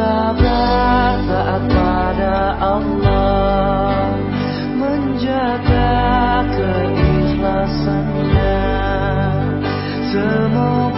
Tetaplah taat pada Allah Menjaga keikhlasannya semua.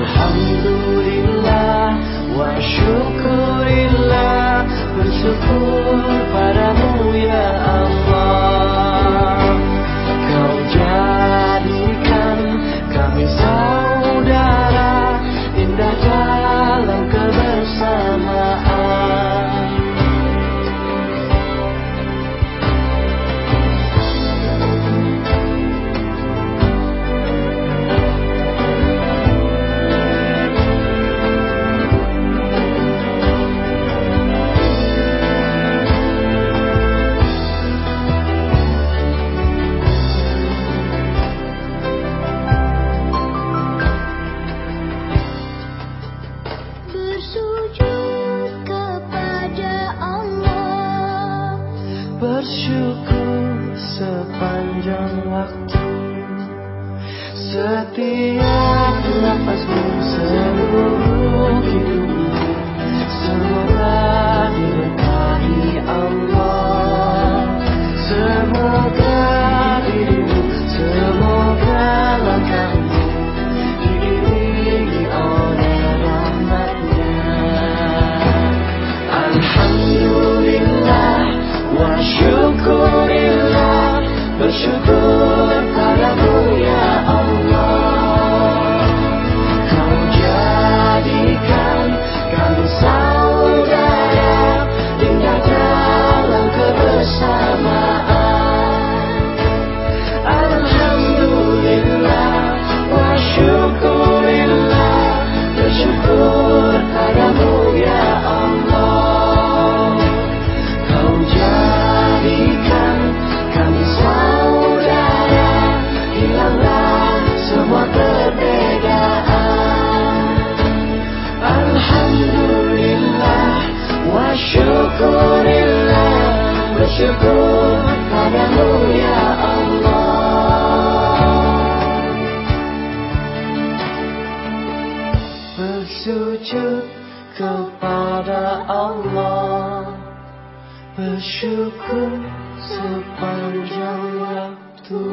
Alhamdulillah wa syukurillah bersyukur padamu. bersyukur sepanjang waktu Setiap nafasmu seluruh hidup. bersyukur Bersujud kepada Allah. Bersyukur sepanjang waktu.